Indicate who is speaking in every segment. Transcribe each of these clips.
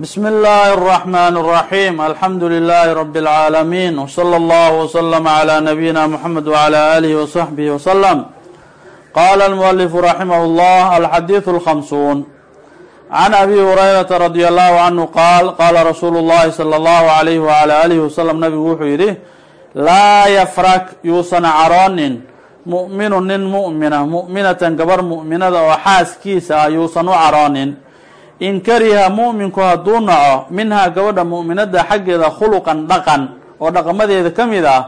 Speaker 1: بسم الله الرحمن الرحيم الحمد لله رب العالمين وصلى الله وسلم على نبينا محمد وعلى آله وصحبه وسلم قال المؤلف رحمه الله الحديث الخمسون عن أبي هريرة رضي الله عنه قال قال رsuuل اللhi صلى الله عليه وعلى آله وسلم nabigu wuxuu yidhi laa yfrk yuusan caroonin muؤminu nin muؤmina muؤminatan gabar muؤminada oo xaaskiisa ah yuusan u caroonin in kariha mu'minku hadduu naco minhaa gabadha mu'minada xaggeeda khuluqan dhaqan oo dhaqamadeeda ka mid ah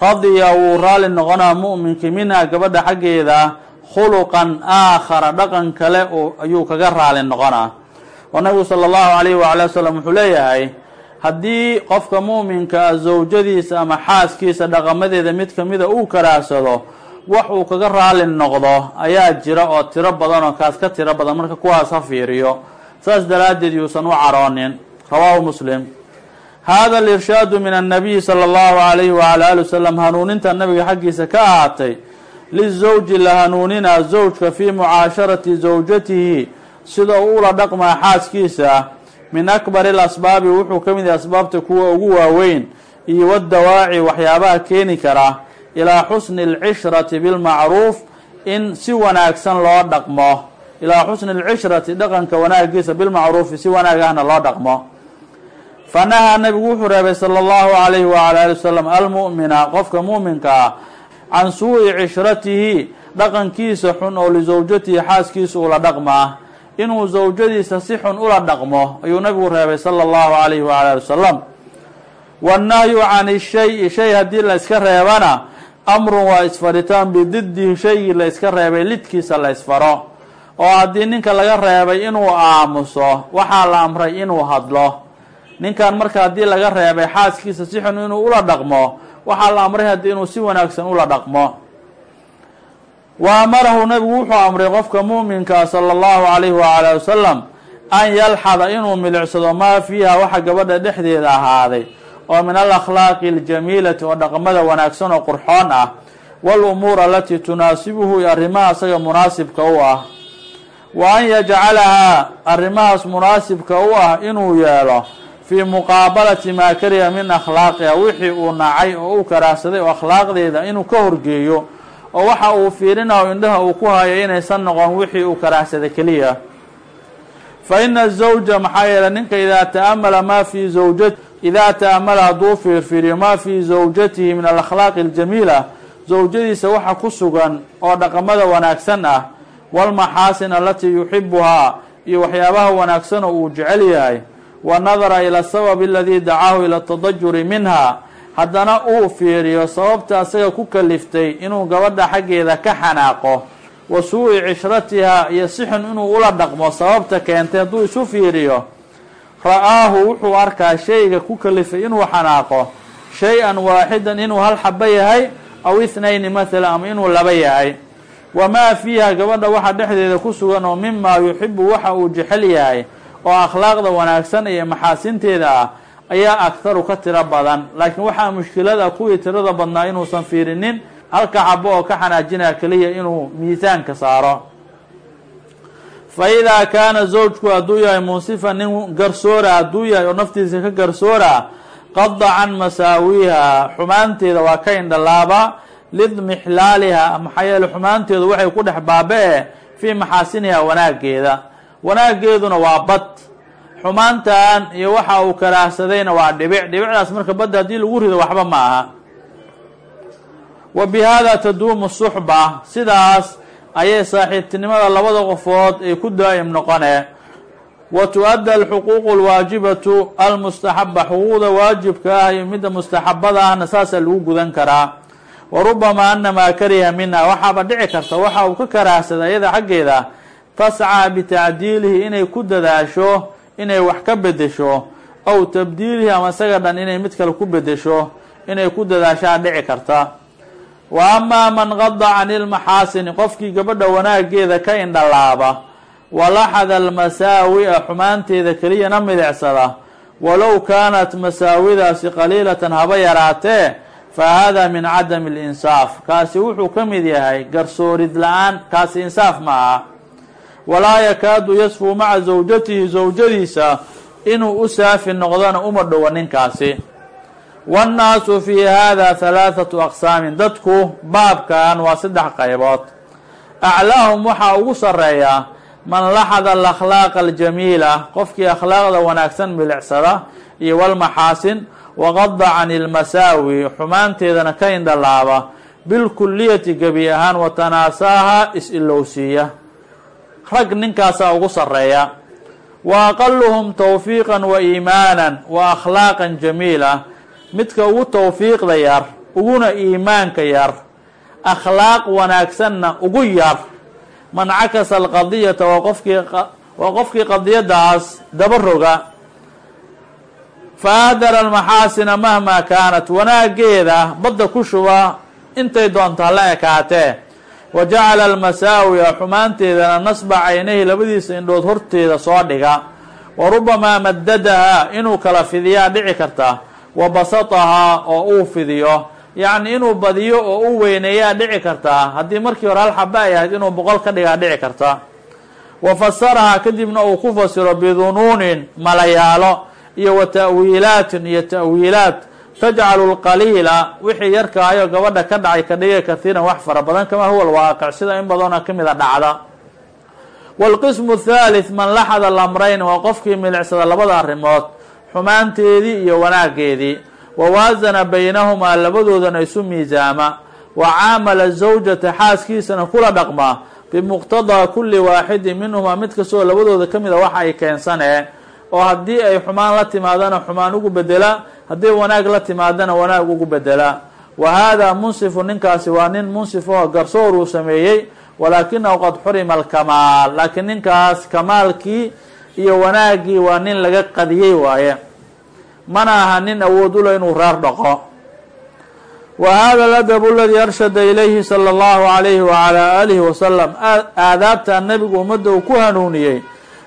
Speaker 1: radiya wuu raali noqonaa mu'minkii minhaa gabadha xaggeeda khuluqan aakhara dhaqan kale ayuu kaga raali noqonaa. Oo nabigu sala allahu alayhi waala wasalam wuxuu leeyahay haddii qofka mu'minka ah zawjadiisa ama xaaskiisa dhaqamadeeda mid kamida uu karaarsado wax uu kaga raali noqdo ayaa jira oo tiro badan oo kaas ka tiro badan marka kuwaas ha fiiriyo saas daraaddeed yuusan u caroonin. Rawaahu muslim. Hada alirshaadu min annabiyi sala allahu alayhi waala ali wasalam hanuuninta nabiga xaggiisa ka ahaatay. Lizawji la hanuuninaa zawjka fii mucaasharati zawjatihi sida uu ula dhaqmaa xaaskiisa. Min akbari alasbaabi wuxuu ka mid yahay asbaabta kuwa ugu waaweyn iyo wadawaaci waxyaabaha keeni kara. Ilaa xusni alcishrati bilmacruuf in si wanaagsan loo dhaqmo ilaa xusni alcishrati dhaqanka wanaagiisa bilmacruufi si wanaag ahna loo dhaqmo. Fa nahaa nabigu wuxuu reebay sala allahu alayhi waala ali wasalam almu'mina qofka mu'minka ah can suu'i cishratihi dhaqankiisa xun oo lisawjatihi xaaskiisa ula dhaqmaa inuu zawjadiisa si xun ula dhaqmo ayuu nabigu reebay sala allahu alayhi waala ali wasalam wannahyu can shay shay haddii la iska reebana amrun waa isfaritaan bididihi shaygii la iska reebay lidkiisa la isfaro oo haddii ninka laga reebay inuu aamuso waxaa la amray inuu hadlo. Ninkan marka haddii laga reebay xaaskiisa si xun inuu ula dhaqmo waxaa la amray haddii inuu si wanaagsan ula dhaqmo. Wa amarahu nabigu wuxuu amray qofka mu'minkaa sala allahu alayhi waala wasalam an yalxada inuu milicsado maa fiiha waxa gabadha dhexdeeda ahaaday oo min alakhlaaqi aljamiilati oo dhaqamada wanaagsan oo qurxoon ah wal-umuur alatii tunaasibuhu iyo arrimaha isaga munaasibka u ah wa an yajcalahaa arrimahaas munaasibka u ah inuu yeelo fii muqaabalati maa kariha min akhlaaqiha wixii uu nacay oo uu karaahsaday oo akhlaaqdeeda inuu ka horgeeyo oo waxa uu fiirinayo indhaha uu ku hayo inaysan noqon wixii uu karaahsaday keliya. Fa ina zawja maxaa yeeley ninka idaa ta'amala maa fii zawjati idaa ta'amala hadduu fiirfiiriyo maa fii zawjatihi min alakhlaaqi aljamiila zawjadiisa waxa ku sugan oo dhaqamada wanaagsan ah walmaxaasin alatii yuxibuhaa iyo waxyaabaha wanaagsan oo uu jecel yahay. Wa nadara ila sababi aladii dacaahu ila tadajuri minha haddana uu fiiriyo sababta asaga ku kaliftay inuu gabadha xaggeeda ka xanaaqo. Wa suu-i cishratiha iyo si xun inuu ula dhaqmo sababta keentay hadduu isu fiiriyo. Ra'aahu wuxuu arkaa shayga ku kalifay inuu xanaaqo. Shay-an waaxidan inuu hal xabo yahay aw ithnayni mathala ama inuu laba yahay wamaa fiiha gabadha waxa dhexdeeda ku sugan oo mimaa yuxibu waxa uu jecel yahay oo akhlaaqda wanaagsan iyo maxaasinteeda ah ayaa agharu ka tiro badan. Laakiin waxaa mushkilada kuwii tirada badnaa inuusan fiirinin halka xabo oo ka xanaajinaya keliya inuu miisaanka saaro. Fa idaa kaana zawjku hadduu yahay munsifan nin garsoora hadduu yahay oo naftiisa ka garsoora qada can masaawiiha xumaanteeda waa ka indhalaaba lidmixlaaliha maxaa yeele xumaanteedu waxay ku dhex baaba-e fii maxaasiniha wanaageeda wanaageeduna waa bad. Xumaantan iyo waxa uu karaahsadayna waa dhibic. Dhibicdaas marka badda haddii lagu rido waxba ma aha. Wa bi hada taduumu suxba sidaas ayay saaxiibtinimada labada qofood ay ku daa'im noqone. Wa tu-adda alxuquuqu alwaajibatu almustaxaba xuquuqda waajibka ah iyo midda mustaxabada ahna saasaa lagu gudan karaa wa rubamaa anamaa kariha minha waxaaba dhici karta waxa uu ka karaahsada iyada xaggeeda tascaa bitacdiilihi inay ku dadaasho inay wax ka bedesho aw tabdiilihi ama isaga dhan inay mid kale ku bedesho inay ku dadaashaa dhici karta. Wa amaa man qada cani lmaxaasini qofkii gabadha wanaageeda ka indhalaaba walaxada almasaawi'a xumaanteeda keliyana midicsada walow kaanat masaawidaasi qaliilatan haba yaraatee fa hada min cadami alinsaaf kaasi wuxuu ka mid yahay garsoorid la'aan kaasi insaaf ma aha. Walaa yakaadu yasfuu maca zawjatihi zawjadiisa inuu u saafi noqdona uma dhowo ninkaasi. Wannaasu fii hada halaathatu aqsaamin. Dadku baabkan waa saddex qaybood. Aclaahum waxaa ugu sarreeya man laxada alakhlaaqa aljamiila qofkii akhlaaqda wanaagsan milicsada iyo walmaxaasin waqada can ilmasaawi xumaanteedana ka indhalaaba bilkuliyati gebi ahaan watanaasaha is-ilowsiiya rag ninkaasaa ugu sarreeya wa aqaluhum tawfiiqan wa iimaanan wa akhlaaqan jamiila midka ugu tawfiiqda yar uguna iimaanka yar akhlaaq wanaagsanna ugu yar man cakasa alqadiyata waa qofkii waa qofkii qadiyadaas daba roga faadara almaxaasina mahmaa kaanat wanaageeda badda ku shuba intay doontaa la ekaatee wa jacala almasaawiya xumaanteedana nasba caynayhi labadiisa indhood horteeda soo dhiga wa rubamaa madadahaa inuu kala fidiyaa dhici karta wa basatahaa oo uu fidiyo yacni inuu badiyo oo u weyneeyaa dhici kartaa haddii markii hore hal xaba ay ahayd inuu boqol ka dhigaa dhici karta wa fasarahaa kadibna uu ku fasiro bidunuunin malayaalo iyo wa ta'wiilaatin iyo ta'wiilaat. Tajcalu lqaliila wixii yarkaayo gabadha ka dhacay ka dhiga kahiiran wax fara badan kama huwa lwaaqic sida in badanoo ka mida dhacda. Waalqismu thalith man laxada lamrayn waa qofkii milicsada labada arrimood xumaanteedii iyo wanaageedii wawaasana baynahumaa labadoodana isu miisaama. Wa caamala zawjata xaaskiisana kula dhaqma bimuqtadaa kulli waaxidin minhumaa mid kastoo labadooda ka mida waxa ay keensanee oo haddii ay xumaan la timaadana xumaan ugu bedela haddii wanaag la timaadana wanaag ugu bedela wa haadaa munsifu ninkaasi waa nin munsif oo garsoor uu sameeyey walaakinahu qad xurima alkamaal. Laakiin ninkaas kamaalkii iyo wanaaggii waa nin laga qadiyey waaye. Mana aha nin awood ula inuu raar dhaqo. Wa hada aladabu aladii arshada ilayhi sala allahu alayhi wacalaa aalihi wasalam aadaabta nabigu ummadda uu ku hanuuniyey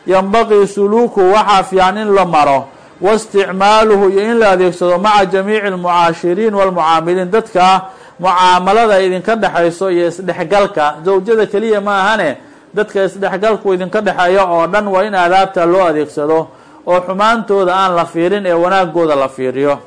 Speaker 1: yanbaqii suluuku waxaa fiican in la maro waisticmaaluhu iyo in la adeegsado maca jamiici almucaashiriin walmucaamiliin. Dadka mucaamalada idinka dhexayso iyo isdhexgalka zawjada keliya ma ahane dadka isdhexgalku idinka dhexeeya oo dhan waa in aadaabta loo adeegsado oo xumaantooda aan la fiirin ee wanaagooda la fiiriyo.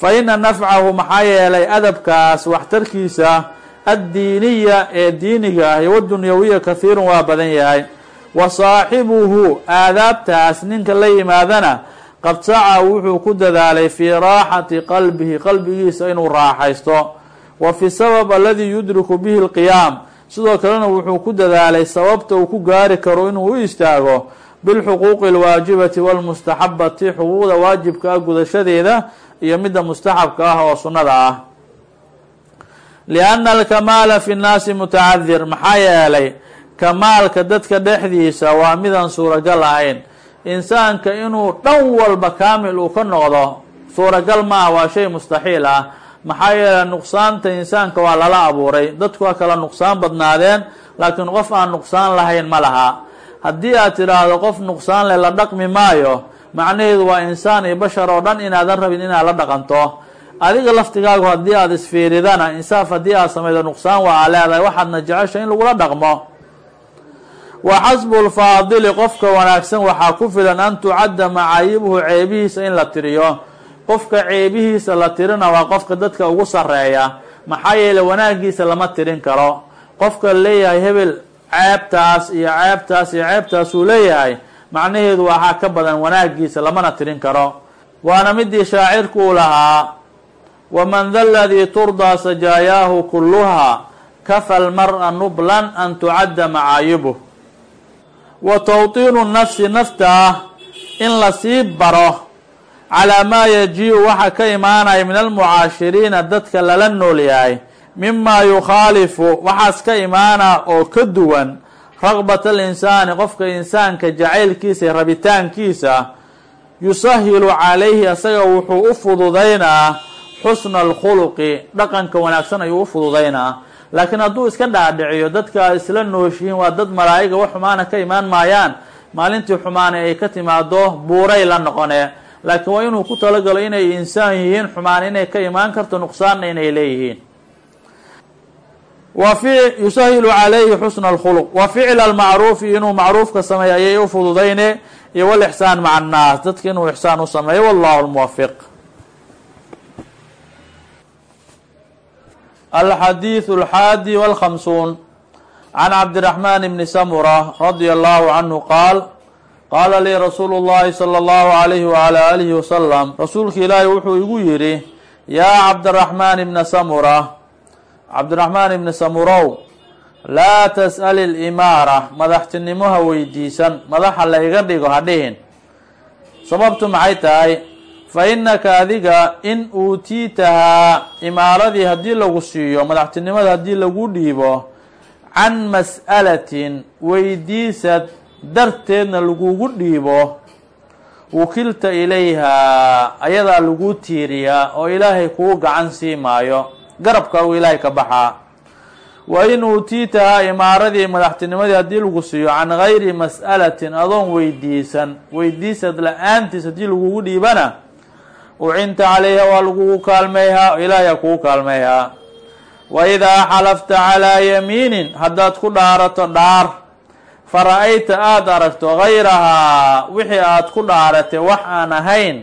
Speaker 1: Fa ina nafcahu maxaa yeelay adabkaas waxtarkiisa addiiniya ee diiniga ah iyo wadunyawiya kahiirun waa badan yahay wa saaxibuhu aadaabtaas ninka la yimaadana qad saca wuxuu ku dadaalay fii raaxati qalbihi qalbigiisa inuu raaxaysto. Wa fi sabab aladii yudriku bihi lqiyaam sidoo kalena wuxuu ku dadaalay sababta uu ku gaari karo inuu u istaago bilxuquuqi alwaajibati walmustaxabati xuquuqda waajibka ah gudashadeeda iyo midda mustaxabka ah oo sunnada ah. Lianna alkamaala fi nnaasi mutacadir maxaa yeelay kamaalka dadka dhexdiisa waa midaan suuragal ahayn. Insaanka inuu dhan walba kaamil uu ka noqdo suuragal maaha waa shay mustaxiil ah. Maxaa yeelay nuqsaanta insaanka waa lala abuuray. Dadku waa kala nuqsaan badnaadeen laakiin qof aan nuqsaan lahayn ma laha. Haddii aad tidhaahdo qof nuqsaan leh la dhaqmi maayo macnaheedu waa insaan iyo bashar oo dhan inaadan rabin inaad la dhaqanto. Adiga laftigaagu haddii aada isfiiridana insaaf haddii aad samaydo nuqsaan waa aa leedahay waxaadna jecesha in lagula dhaqmo wa xasbu lfaadili qofka wanaagsan waxaa ku filan an tucadda macaayibuhu ceebihiisa in la tiriyo. Qofka ceebihiisa la tirina waa qofka dadka ugu sarreeya. Maxaa yeeley wanaagiisa lama tirin karo. Qofka leeyahay hebel ceebtaas iyo ceebtaas iyo ceebtaas uu leeyahay macnaheedu waxaa ka badan wanaagiisa lamana tirin karo. Waana midii shaacirku uu lahaa waman da ladii turdaa sajaayaahu kulluhaa kafa lmara nublan an tucadda macaayibuh wa tawtiinu nafsi nafta in la sii baro calaa maa yaji-u waxa ka imaanaya min almucaashiriina dadka lala nool yahay mima yukhaalifu waxaas ka imaana oo ka duwan raqbat alinsaani qofka insaanka jacaylkiisa iyo rabitaankiisa yusahilu calayhi asaga wuxuu u fududaynaa xusna alkhuluqi dhaqanka wanaagsan ayuu u fududaynaa laakiin hadduu iska dhaadhiciyo dadka isla nooshihiin waa dad malaa'iga wax xumaana ka imaan maayaan. Maalintii xumaane ay ka timaado buuray la noqonee laakiin waa inuu ku talagalo inay insaan yihiin xumaan inay ka imaan karto nuqsaanna inay leeyihiin. Wa yusahilu calayhi xusna alkhuluq. Wa ficla almacruufi inuu macruufka sameeyo ayay u fududayne iyo walixsaan maca annaas dadka inuu ixsaan u sameeyo wallahu lmuwafiq alxadiidu alxaadi walkhamsuun can cabdiraxmaan bni samura radia allahu canhu qaal qaala lii rasuulu llahi sala allahu alayhi wala alihi wasalam rasuulka ilaahi wuxuu igu yidhi yaa cabdiraxmaan ibna samura cabdiraxmaan ibni samurow laa tas'al ilimaara madaxtinimo ha weydiisan madaxa la iga dhigo ha dhihin sababtu maxay tahay fa innaka adiga in uutiitahaa imaaradii haddii lagu siiyo madaxtinimada haddii lagu dhiibo can mas'alatin weydiisad darteedna lagugu dhiibo wukilta ilayhaa ayadaa lagu tiiriyaa oo ilaahay kuu gacan sii maayo garabka uu ilaahay ka baxaa wa in uutiitahaa imaaradii madaxtinimadii haddii lagu siiyo can gayri mas'alatin adoon weydiisan weydiisad la'aantiis haddii lagugu dhiibana ucinta calayha waa lagugu kaalmeeyhaa ilaahay kugu kaalmeeyhaa wa idaa xalafta calaa yamiinin haddaad ku dhaarato dhaar fara-ayta aada aragto gayrahaa wixii aad ku dhaaratay wax aan ahayn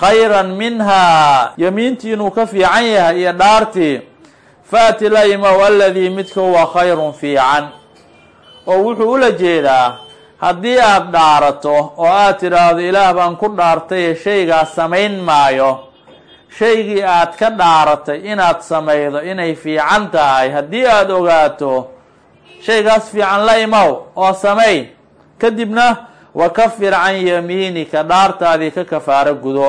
Speaker 1: khayran minhaa yamiintii inuu ka fiican yahay iyo dhaartii faati la imaw aladii midka huwa khayrun fiican. Oo wuxuu ula jeedaa haddii aada dhaarato oo aad tidhaahdo ilaah baan ku dhaartay shaygaas samayn maayo. Shaygii aad ka dhaaratay inaad samaydo inay fiican tahay. Haddii aada ogaato shaygaas fiican la imow oo samay kadibna wakafir can yamiinika dhaartaadii ka kafaaro gudo.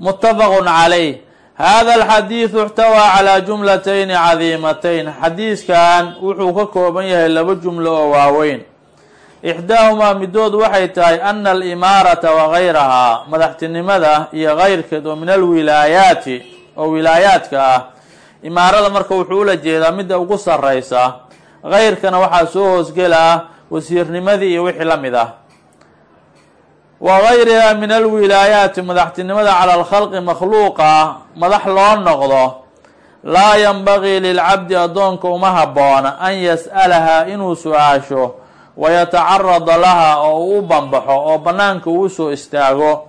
Speaker 1: Muttafaqun calayh hada alxadiidu ixtawaa calaa jumlatayni cadiimatayn. Xadiiskan wuxuu ka kooban yahay laba jumlo oo waaweyn. Ixdaahumaa midood waxay tahay ana alimaarata wagayrahaa madaxtinimada iyo keyrkeed oo min alwilaayaati oo wilaayaadka ah. Imaarada marka wuxuu ula jeedaa midda ugu sarraysa keyrkana waxaa soo hoosgelaa wasiirnimadii iyo wixii la mid ah wa gayriha min alwilaayaati madaxtinimada cala alkhalqi makhluuqa madax loo noqdo laa yanbagii lilcabdi addoonka uma habboona an yas'alaha inuu su'aasho wayatacarada laha oo uu u banbaxo oo bannaanka uu soo istaago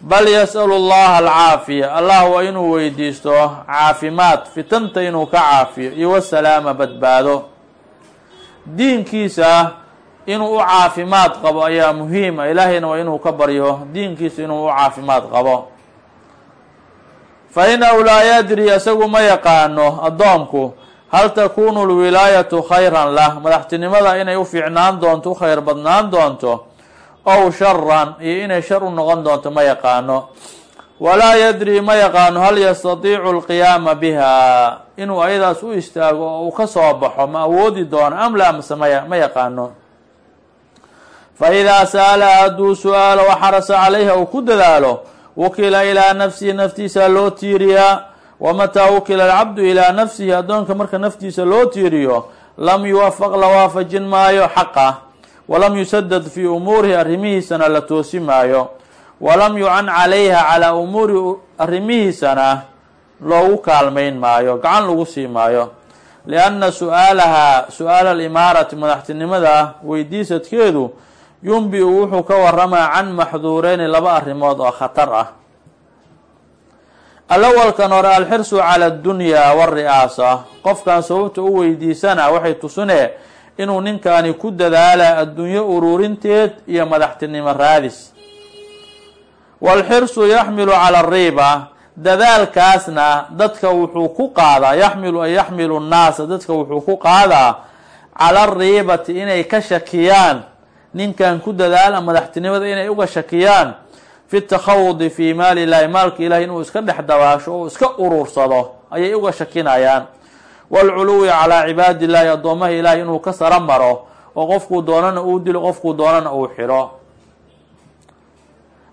Speaker 1: bal yas'alu llaha alcaafiya allah waa inuu weydiisto caafimaad fitanta inuu ka caafiyo iyo wasalaama badbaado diinkiisa inuu u caafimaad qabo ayaa muhiima. Ilaahayna waa inuu ka baryo diinkiisa inuu u caafimaad qabo. Fa inahu laa yadri isagu ma yaqaano addoomku hal takunu lwilaayatu khayran lah. Madaxtinimada inay u fiicnaan doonto u khayr badnaan doonto ow sharan iyo inay shar u noqon doonto ma yaqaano. Walaa yadri ma yaqaano hal yastatiicu alqiyaama biha inuu ayadaas u istaago oo uu ka soo baxo ma awoodi doono am la amse ma yaqaano fa idaa sa'alaha hadduu su'aalo waxarasa calayha uu ku dadaalo wukila ilaa nafsihi naftiisa loo tiiriyaa wamataa wukila alcabdu ilaa nafsihi addoonka marka naftiisa loo tiiriyo lam yuwafaq la waafajin maayo xaqa walam yusadad fii umuurihi arrimihiisana la toosi maayo walam yucan calayha calaa umuuri arrimihiisana loogu kaalmayn maayo gacan lagu sii maayo lianna su'aalaha su'aala alimaarati madaxtinimada weydiisadkeedu yumbi-u wuxuu ka waramaa can maxduureyni laba arrimood oo khatar ah. Alawalkan hore alxirsu cala addunyaa wari'aasa qofkan sababta u weydiisana waxay tusinee inuu ninkani ku dadaala addunyo ururinteed iyo madaxtinimo raadis. Walxirsu yaxmilu cala ariiba dadaalkaasna dadka wuxuu ku qaadaa yaxmilu an yaxmilu nnaasa dadka wuxuu ku qaadaa cala ariibati inay ka shakiyaan ninkan ku dadaala madaxtinimada inay uga shakiyaan fi takhawudi fii maali illahi maalka ilahi inuu iska dhex dabaasho oo iska urursado ayay uga shakinayaan. Waalculuwi calaa cibaadi illahi addoomaha ilahi inuu ka saro maro oo qofkuu doonana uu dilo qofkuu doonana uu xidho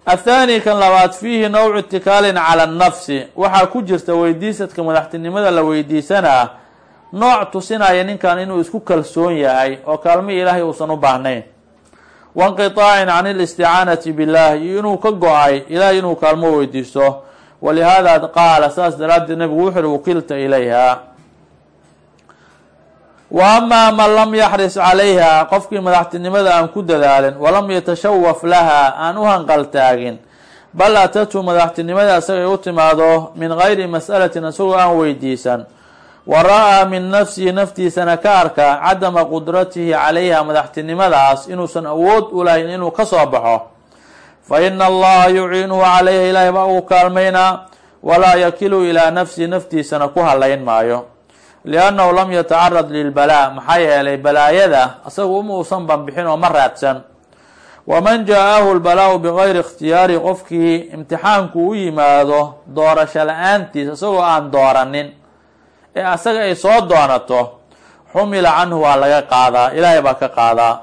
Speaker 1: athaani kan labaad fiihi nawcu itikaalin cala annafsi waxaa ku jirta weydiisadka madaxtinimada la weydiisanaa nooc tusinaya ninkan inuu isku kalsoon yahay oo kaalmi ilaahay uusan u baahnayn wainqiطaacin can ilisticaanati billahi iyo inuu ka go'ay ilahay inuu kaalmo weydiisto walihaada qaala saas daraaddeed nabigu wuxu uhi wukilta ilayha wa amaa man lam yaxris calayha qofkii madaxtinimada aan ku dadaalin walam yatashawaf laha aan u hanqaltaagin bal atathu madaxtinimada isagay u timaado min gayri mas'alatin isagoo aan weydiisan wa ra'aa min nafsihi naftiisana ka arka cadama qudratihi calayha madaxtinimadaas inuusan awood u lahayn inuu ka soo baxo fa ina allaha yuciinuhu calayha ilaahay baa ugu kaalmaynaa walaa yakilu ilaa nafsihi naftiisana ku halayn maayo liannahu lam yatacarad lilbalaa maxaa yeelay balaayada isagu uma uusan banbixin oo ma raadsan waman jaa-ahu lbalaa-u bigayri ikhtiyaari qofkii imtixaanku u yimaado doorasho la'aantiis isagoo aan dooranin ee asaga ay soo doonato xumila canhu waa laga qaadaa ilaahay baa ka qaadaa.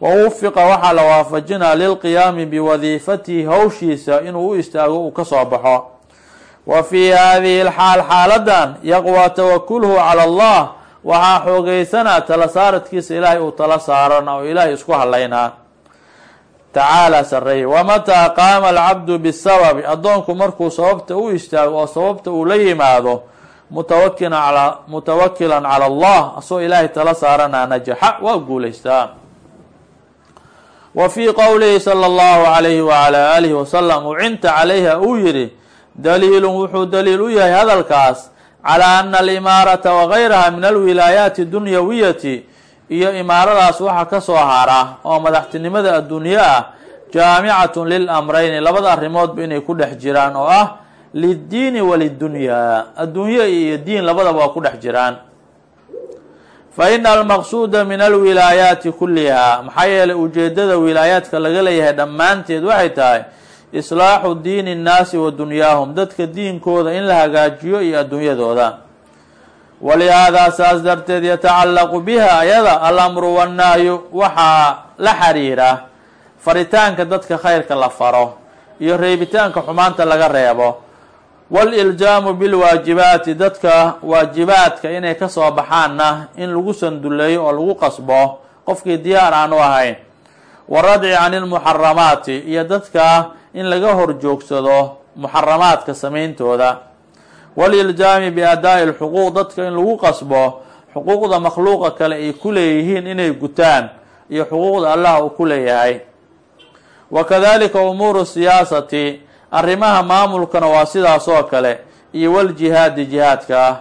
Speaker 1: Wa wufiqa waxaa la waafajinaa lilqiyaami biwadiifatihi hawshiisa inuu u istaago uu ka soo baxo. Wa fii hadihi lxaal xaaladan yaqwaa tawakuluhu cala allah waxaa xoogeysanaa tala saaradkiisa ilaahay uu tala saarana oo ilaahay isku halaynaa. Tacaala sareeye wamataa qaama alcabdu bisababi? Addoonku markuu sababta u istaago oo sababta uu la yimaado mutawakilan ala mutawakilan cala allah asagoo ilaahay tala saaranaa najaxa waa guulaystaa wa fii qowlihi sala allahu alayhi wacala alihi wasalam ucinta calayha uu yihi daliilun wuxuu daliil u yahay hadalkaas calaa ana alimaarata wagayraha min alwilaayaati dunyawiyati iyo imaaradaas waxa ka soo hara oo madaxtinimada adduunye ah jaamicatun lilamrayni labada arrimoodba inay ku dhex jiraan oo ah liddiini walidunyaa adduunye iyo diin labadaba waa ku dhex jiraan fa ina almaqsuuda min alwilaayaati kullihaa maxaa yeelay ujeedada wilaayaadka laga leeyahay dhammaanteed waxay tahay islaaxu diini nnaasi wa dunyaahum dadka diinkooda in la hagaajiyo iyo adduunyadooda walihaadaa saas darteed yatacallaqu biha ayada alamru wannahyu waxaa la xiriira faritaanka dadka khayrka la faro iyo reebitaanka xumaanta laga reebo waliljaamu bilwaajibaati. Dadka waajibaadka inay ka soo baxaanna in lagu sanduleeyo oo lagu qasbo qofkii diyaar aan u ahayn waradci can ilmuxaramaati iyo dadka in laga horjoogsado muxaramaadka samayntooda waliljaami biadaa'i lxuquuq dadka in lagu qasbo xuquuqda makhluuqa kale ay ku leeyihiin inay gutaan iyo xuquuqda allah uu ku leeyahay. Wa kadalika umuuru siyaasati arrimaha maamulkana waa sidaas oo kale iyo waljihaadi jihaadka ah.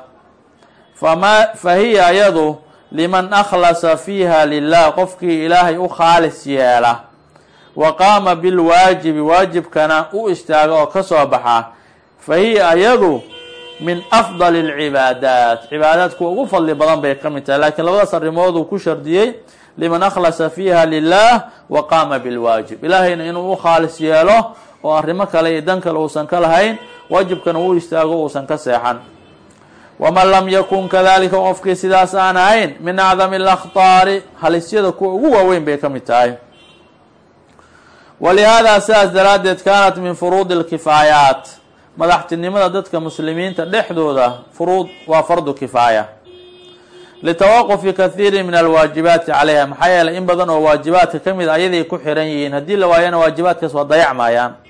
Speaker 1: Fama fa hiya ayadu liman akhlasa fiiha lilah qofkii ilaahay u khaalis yeela. Wa qaama bilwaajibi waajibkana u istaaga oo ka soo baxa. Fa hiya ayadu min afdali alcibaadaat cibaadaad kuwa ugu fadli badan bay ka mid tahay laakiin labadaas arrimood uu ku shardiyey liman akhlasa fiiha lilah wa qaama bilwaajib ilaahayna inuu u khaalis yeelo oo arrimo kale iyo dan kale uusan ka lahayn waajibkana uu istaago uusan ka seexan. Waman lam yakun kadalika qofkii sidaas aan ahayn min acdami alakhtaari halisyada kuwa ugu waaweyn bay ka mid tahay. Walihaada sidaas daraaddeed kaanat min furuudi alkifaayaat madaxtinimada dadka muslimiinta dhexdooda furuud waa fardu kifaaya. Litawaqufi kathiiri min alwaajibaati calayha maxaa yeelay in badan oo waajibaadka ka mid ayaday ku xiran yihiin haddii la waayana waajibaadkaas waa dayacmayaan fa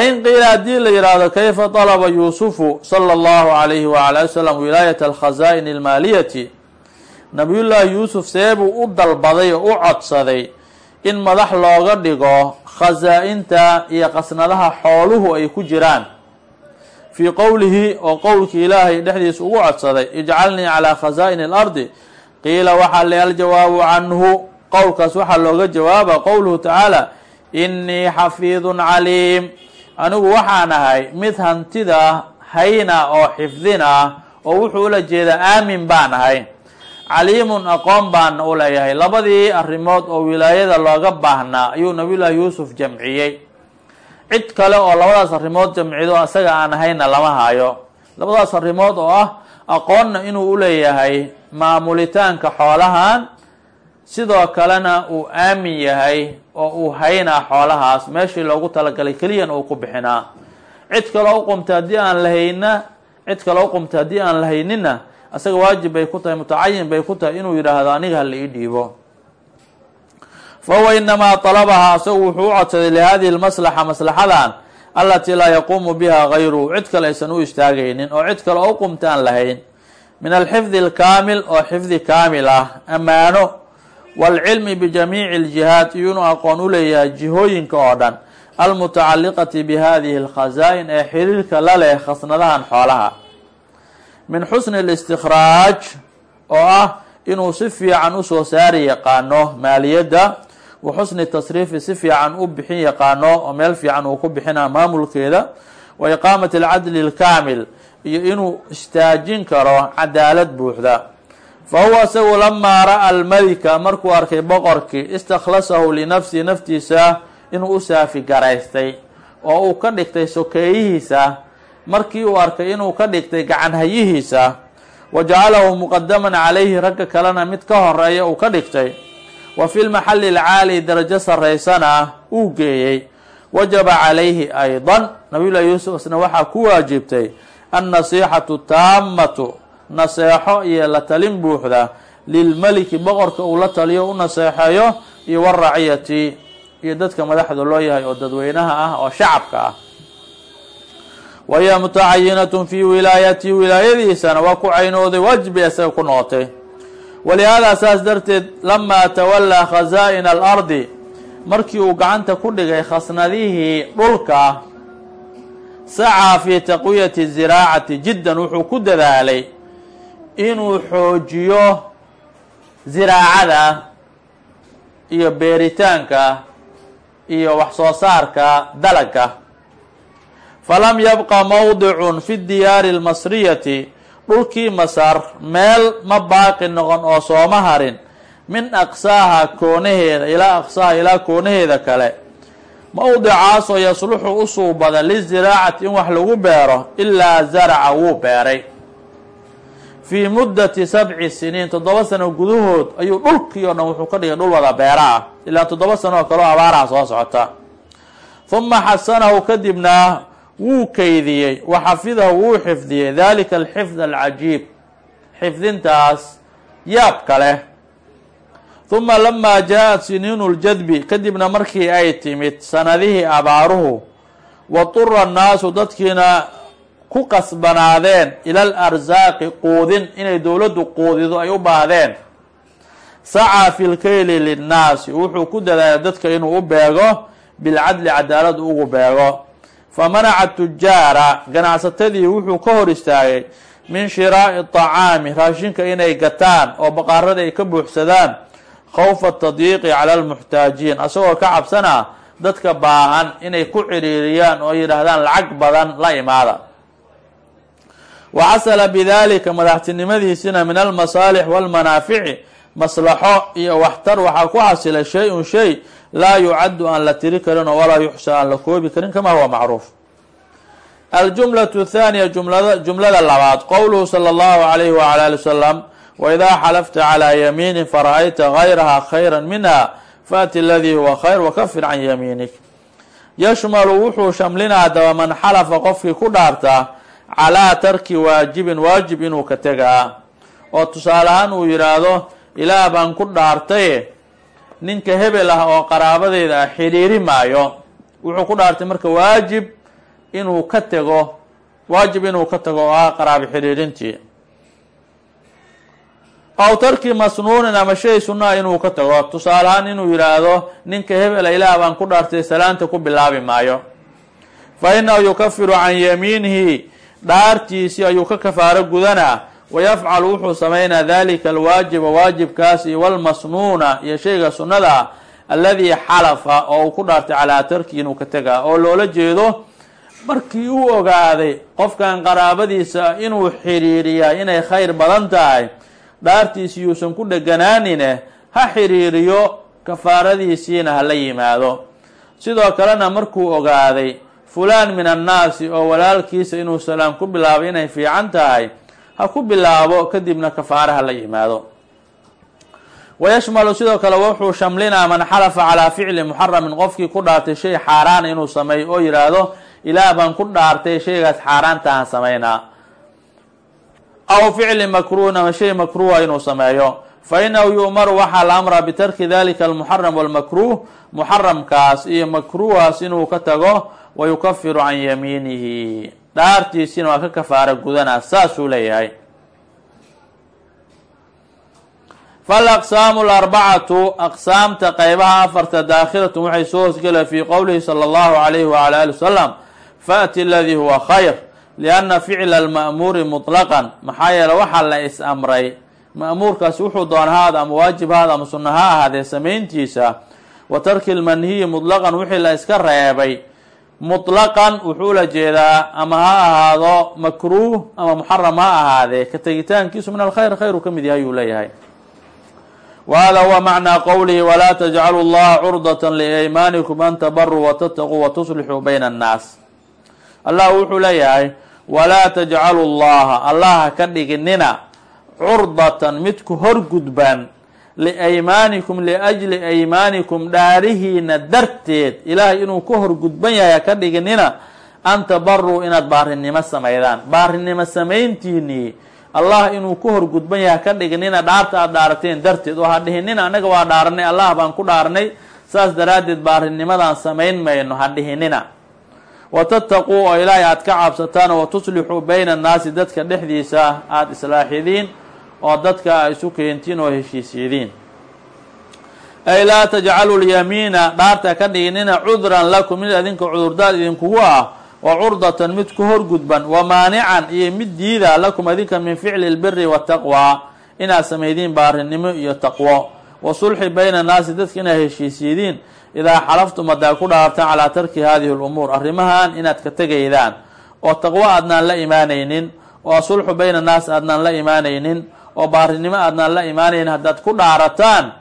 Speaker 1: in qiila haddii la yidhaahdo kayfa dalaba yuusufu sala allahu alayhi wala ali wasalam wilaayat alkhazaa'ini almaaliyati nabiyullaahi yuusuf seebuu u dalbaday oo u codsaday in madax looga dhigo khasaa-inta iyo qasnadaha xooluhu ay ku jiraan fii qowlihi oo qowlkii ilaahay dhexdiisa ugu codsaday ijcalnii calaa khasaa-ini alardi qiila waxaa le aljawaabu canhu qowlkaas waxaa looga jawaaba qowluhu tacaala innii xafiidun caliim anigu waxaan ahay mid hantida hayna oo xifdin ah oo wuxuu ula jeedaa aamin baan ahay. Caliimun aqoon baana u leeyahay. Labadii arrimood oo wilaayada looga baahnaa ayuu nabiyullaahi yuusuf jamciyey. Cid kale oo labadaas arrimood jamcido isaga aan ahayna lama hayo labadaas arrimood oo ah aqoonna inuu u leeyahay maamulitaanka xoolahan sidoo kalena uu aamin yahay oo uu haynaa xoolahaas meeshii loogu talagalay keliyana uu ku bixinaa. Cid kale u qumta haddii aan la hayna cid kale u qumta haddii aan la haynina isaga waajib bay ku tahay mutacayin bay ku tahay inuu yidhaahdo aniga hala ii dhiibo. Fa huwa inamaa talabahaa isagu wuxuu u codsaday lihadihi lmaslaxa maslaxadan allatii laa yaquumu biha gayruhu cid kale aysan u istaagaynin oo cid kale oo u qumtaan lahayn. Min alxifdi alkaamil oo xifdi kaamil ah ammaano waalcilmi bijamiici aljihaad iyo inuu aqoon u leeyahay jihooyinka oo dhan almutacaliqati bi hadihi ee xiriirka la leh khasnadahan xoolaha min xusni alistikhraaj oo ah inuu si fiican u soo saari yaqaano maaliyadda wa xusni tasriifi si fiican u bixin yaqaano oo meel fiican uu ku bixina maamulkeeda wa iqaamati alcadli alkaamil iyo inuu istaajin karo cadaalad buuxda fa huwa isagu lamaa ra'a almalika markuu arkay boqorkii istakhlasahu linafsihi naftiisa inuu u saafi garaystay oo uu ka dhigtay sokeeyihiisa markii uu arkay inuu ka dhigtay gacanhayihiisa wa jacalahu muqadaman calayhi ragga kalena mid ka horreeya uu ka dhigtay wa fi lmaxali alcaali darajo saraysana uu geeyey wajaba calayhi aydan nabiyullahi yuusuf isna waxaa ku waajibtay annasiixatu taamatu naseexo iyo la talin buuxda lilmeliki boqorka uu la taliyo u naseexeeyo iyo waraciyati iyo dadka madaxda loo yahay oo dadweynaha ah oo shacabka ah. Wa hiya mutacayinatun fii wilaayati wilaayadiisana waa ku caynooday waajib bay isaga ku noqotay. Walihaadaa saas darteed lamaa tawallaa khazaa'ina alardi markii uu gacanta ku dhigay khasnadihii dhulka sacaa fii taqwiyati ziraacati jiddan wuxuu ku dadaalay inuu xoojiyo ziraacada iyo beeritaanka iyo wax soo saarka dalagga. Falam yabqa mowdicun fi diyaari almasriyati dhulkii masar meel ma baaqi noqon oo sooma harin min aqsaaha koonaheeda ilaa aqsaaha ilaa koonaheeda kale. Mowdicaasoo yasluxu u suubada liziraacati in wax lagu beero ilaa zaraca wuu beeray fii muddati sabci siniin toddoba sano gudahood ayuu dhulkii oo dhan wuxuu ka dhigay dhul wada beera ah ilaa toddoba sano oo kaleo abaaraha soo socota. Huma xasanahu kadibna wuu keydiyey wa xafidahu wuu xifdiyey dalika alxifd alcajiib xifdintaas yaabka leh. Huma lamaa jaa-at siniinu ljadbi kadibna markii ay timid sanadihii abaaruhu wa tura annaasu dadkiina ku qasbanaadeen ila alarsaaqi quudin inay dowladdu quudido ay u baahdeen sacaa fi lkeyli linnaasi wuxuu ku dadaalay dadka inuu u beego bilcadli cadaalad ugu beego. Fa manaca tujaara ganacsatadii wuxuu ka hor istaagay min shiraa'i tacaami raashinka inay gataan oo baqaarada ay ka buuxsadaan khawfa tadyiiqi cala almuxtaajiin asagoo ka cabsana dadka baahan inay ku ciriiriyaan oo yidhaahdaan lacag badan la imaada wa xasala bidalika madaxtinimadiisina min almasaalix walmanaafici maslaxo iyo waxtar waxaa ku xasilay shay-un shay laa yucaddu aan la tiri karin oo walaa yuxsa aan la koobi karin kama huwa macruuf. aljumlatu thaaniya jumlada jumlada labaad qowluhu sala allahu alayhi wala ali wasalam waidaa xalafta calaa yamiinin fara-ayta gayraha khayra minha faati aladii huwa khayr wakafir can yamiinik yashmalu wuxuu shamlinaa adaba man xalafa qofkii ku dhaarta calaa tarki waajibin waajib inuu ka tegaa. Oo tusaale ahaan uu yidhaahdo ilaah baan ku dhaartaye ninka hebel ah oo qaraabadeeda ah xidhiiri maayo. Wuxuu ku dhaartay marka waajib inuu ka tego waajib inuu ka tago oo ah qaraabo xidhiirintii aw tarki masnuunin ama shay sunaa inuu ka tago tusaale ahaan inuu yidhaahdo ninka hebela ilaah baan ku dhaartay salaanta ku bilaabi maayo. Fa inahu yukafiru can yamiinihi dhaartiisii ayuu ka kafaaro gudanaa wayafcalu wuxuu samaynaa dalika alwaajiba waajibkaas iyo walmasnuuna iyo shayga sunnada alladii xalafa oo uu ku dhaartay calaa tarki inuu ka tegaa oo loola jeedo markii uu ogaaday qofkan qaraabadiisa inuu xiriiriyaa inay khayr badan tahay dhaartiisi yuusan ku dheganaanine ha xiriiriyo kafaaradiisiina hala yimaado. Sidoo kalena markuu ogaaday fulaan min annaasi oo walaalkiisa inuu salaam ku bilaabay inay fiican tahay ha ku bilaabo kadibna kafaare ha la yimaado. Wayashmalu sidoo kale wuxuu shamlinaa man xalafa calaa ficli muxaramin qofkii ku dhaartay shay xaaraana inuu sameeyo oo yidhaahdo ilaah baan ku dhaartay shaygaas xaaraantahan samaynaa aw ficli makruuhin ama shay makruuha inuu sameeyo fa inahu yu'maru waxaa la amraa bitarki dalika almuxaram walmakruh muxaramkaas iyo makruuhaas inuu ka tago wa yukafiru can yamiinihi dhaartiisina waa ka kafaara gudanaa saasuu leeyahay. falaqsaamu alarbacatu aqsaamta qeybaha afarta daakhilatun waxay soo hoosgelaya fii qowlihi sala allahu alayhi wala ali wasalam faأti aladii huwa khayr lianna ficla alma'muuri muطlaqan maxaa yeele waxaa la is amray ma'muurkaasi wuxuu doona haada ama waajib haada ama sunna ha ahaadee samayntiisa. Wa tarki lmanhiyi mutlaqan wixii la iska reebay mutlaqan wuxuu la jeedaa ama ha ahaado makruuh ama muxaram ha ahaadee ka tegitaankiisu min alkhayr khayru ka mid yahay ayuu leeyahay. Wa hada huwa macnaa qowlihi walaa tajcalu llaha curdata liaymaanikum an tabaruu watataquu watuslixuu bayna annaas. Allah wuxuu leeyahay walaa tajcalu llaha allah ka dhiginina curdatan mid ku horgudban liaymaanikum liajli aymaanikum dhaarihiina darteed. Ilaahay inuu ka horgudban yahay ha ka dhiginina an tabaruu inaad baarinimo samaydaan. Baarinimo samayntiinii allah inuu ku horgudban yahay ha ka dhiginina dhaarta aada dhaarateen darteed. Oo ha dhihinina anaga waa dhaaranay allah baan ku dhaarnay saas daraaddeed baarinimadaan samayn mayno ha dhihinina. Watattaquu oo ilaahay aada ka cabsataan watuslixuu bayna annaasi dadka dhexdiisa aada islaaxidiin oo dadka a isu keentiin oo heshiisiidiin ay laa tajcalu lyamiina dhaarta ka dhiginina cudran lakum mid adinka cudurdaar idinkugu ah wa curdatan mid ku horgudban wa maanican iyo mid diida lakum adinka min ficli lbiri wataqwa inaad samaydiin baarinimo iyo taqwo. Wa sulxi bayna annaasi dadka inaad heshiisiidiin idaa xalaftum haddaa ku dhaartaan calaa tarki hadihi lumuur arrimahan inaad ka tegaydaan. Oo taqwo aadnaan la imaanaynin oo sulxu bayna annaas aadnaan la imaanaynin oo baarinimo aadnaan la imaanaynin haddaad ku dhaarataan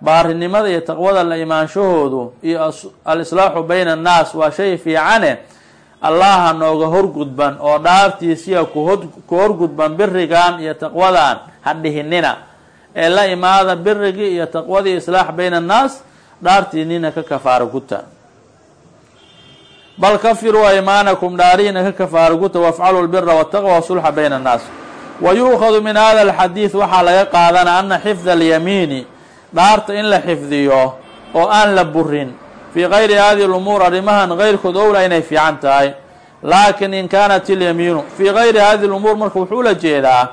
Speaker 1: baarinimada iyo taqwada la imaanshahoodu iyo al-islaaxu bayna annaas waa shay fiicane allaha nooga horgudban oo dhaartiisiya ku horgudban birigan iyo taqwadan ha dhihinina. Ee la imaada birigii iyo taqwadii islaax bayna annaas dhaartiinina ka kafaaro guta bal kafiruu aymaanakum dhaarihiina ka kafaaro guta wafcalu lbira wataqwa wasulxa bayna annaas wa yu'khadu min hada alxadiid waxaa laga qaadana ana xifda alyamiini dhaarta in la xifdiyo oo aan la burin fii gayri hadihi lumuur arrimahan keyrkood owla inay fiican tahay laakin in kaanat ilyamiinu fii gayri hadihi lumuur marka wuxuu la jeedaa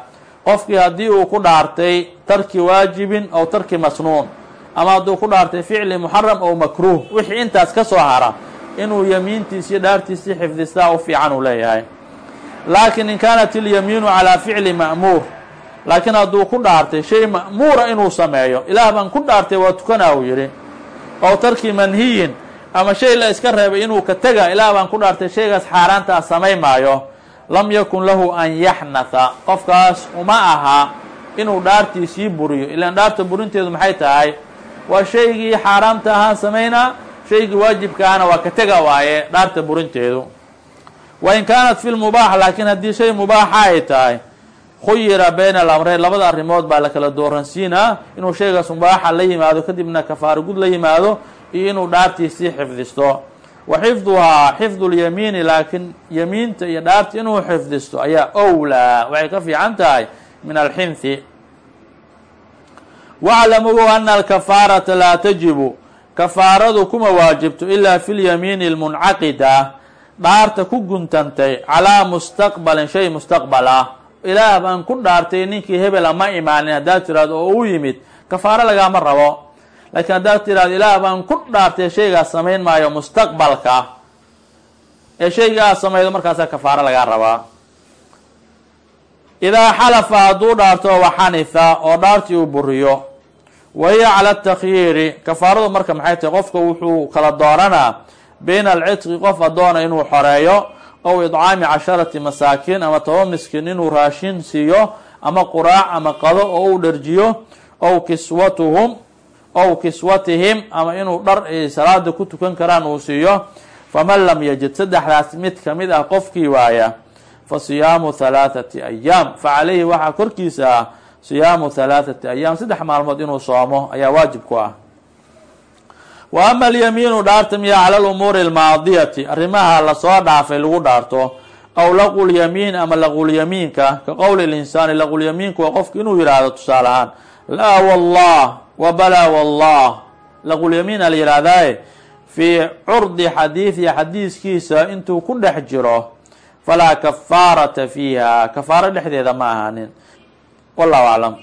Speaker 1: qofkii haddii uu ku dhaartay tarki waajibin aw tarki masnuun ama hadduu ku dhaartay ficli muxaram ow makruuh wixii intaas ka soo hara inuu yamiintiis iyo dhaartiisii xifdistaa u fiican uu laakin in kaanat ilyamiinu calaa ficli ma'muur. Laakiin hadduu ku dhaartay shay ma'muura inuu sameeyo ilaah baan ku dhaartay waa tukanaa uu yidhi. Ow tarki manhiyin ama shay la iska reebay inuu ka tega ilaah baan ku dhaartay shaygaas xaaraantaa samay maayo. Lam yakun lahu an yaxnatha. Qofkaas uma aha inuu dhaartiisii buriyo. Ilaan dhaarta burinteedu maxay tahay? Waa shaygii xaaraamta ahaan samaynaa shaygii waajibkaahana waa ka tega waaye dhaarta burinteedu wa in kaanat fi lmubaax laakiin haddii shay mubaaxa ay tahay khuyira bayna alamreyn labada arrimood baa la kala dooransiinaa inuu shaygaas mubaaxa la yimaado kadibna kafaaro gud la yimaado iyo inuu dhaartiisii xifdisto wa xifduhaa xifdu lyamiini laakiin yamiinta iyo dhaarta inuu xifdisto ayaa owlaa waxay ka fiican tahay min alxinthi waclamuu ana alkafaarata laa tajibu kafaaradu kuma waajibto ilaa fi lyamiini lmuncaqida dhaarta ku guntantay calaa mustaqbalin shay mustaqbal ah. Ilaah baan ku dhaartay ninkii hebela ma imaanin haddaad tiraado oo u yimid kafaaro lagaama rabo. Laakiin haddaad tiraado ilaah baan ku dhaartay shaygaas samayn maayo mustaqbalka. Ee shayga aad samaydo markaasaa kafaaro lagaa rabaa idaa xalafa hadduu dhaarto waxanifa oo dhaartii uu buriyo. Wa hiya cala takhyiiri kafaaradu marka maxay tahay qofka wuxuu kala dooranaa bayna alcidqi qof addoona inuu xoreeyo ow idcaami casharati masaakiin ama toba miskiin inuu raashin siiyo ama quraac ama qado oo uu dharjiyo ow kiswatuhum ow kiswatihim ama inuu dhar ay salaada ku tukan karaan uu siiyo faman lam yajid saddexdaas mid ka mid ah qofkii waaya fa siyaamu halaathati ayaam fa calayhi waxaa korkiisa ah siyaamu halaathati ayaam saddex maalmood inuu soomo ayaa waajib ku ah wa ama alyamiinu dhaarta miya cala lumuuri almaadiyati. Arrimaha la soo dhaafay lagu dhaarto aw laqulyamiin ama laqulyamiinka ka qowli linsaani laqulyamiinku waa qofka inuu yidhaahdo tusaale ahaan laa wallah wa balaa wallah. Laqulyamiina la yidhaahdaaye fii curdi xadiidi xadiiskiisa intuu ku dhex jiro falaa kafaarata fiiha. Kafaaro dhexdeeda ma ahaanin. Wallahu aclam.